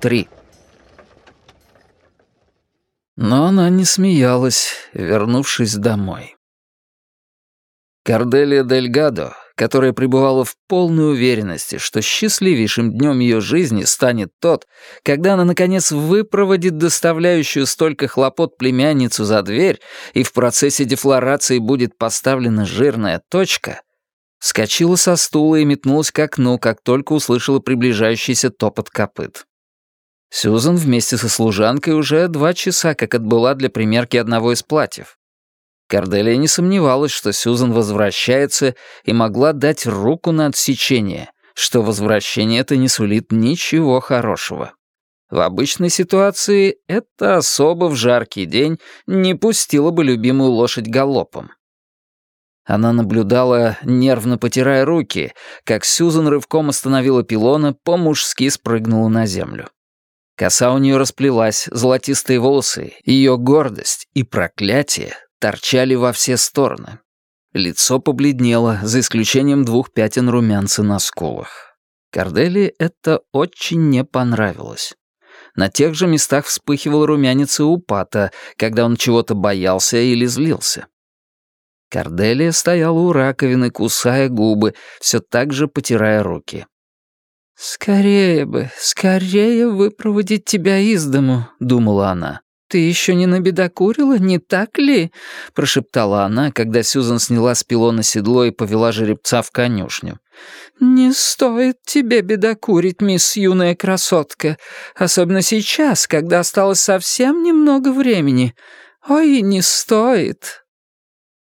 Три. Но она не смеялась, вернувшись домой. Корделия Дель Гадо, которая пребывала в полной уверенности, что счастливейшим днем ее жизни станет тот, когда она, наконец, выпроводит доставляющую столько хлопот племянницу за дверь и в процессе дефлорации будет поставлена жирная точка, вскочила со стула и метнулась к окну, как только услышала приближающийся топот копыт. Сьюзан вместе со служанкой уже два часа как отбыла для примерки одного из платьев. Корделия не сомневалась, что Сьюзан возвращается и могла дать руку на отсечение, что возвращение это не сулит ничего хорошего. В обычной ситуации это особо в жаркий день не пустила бы любимую лошадь галопом. Она наблюдала, нервно потирая руки, как Сьюзан рывком остановила пилона, по-мужски спрыгнула на землю. Коса у нее расплелась, золотистые волосы, ее гордость и проклятие торчали во все стороны. Лицо побледнело, за исключением двух пятен румянца на скулах. Кордели это очень не понравилось. На тех же местах вспыхивал румянец и упата, когда он чего-то боялся или злился. Корделия стояла у раковины, кусая губы, все так же потирая руки. «Скорее бы, скорее выпроводить тебя из дому», — думала она. «Ты еще не набедокурила, не так ли?» — прошептала она, когда Сюзан сняла с пилона седло и повела жеребца в конюшню. «Не стоит тебе бедокурить, мисс юная красотка, особенно сейчас, когда осталось совсем немного времени. Ой, не стоит.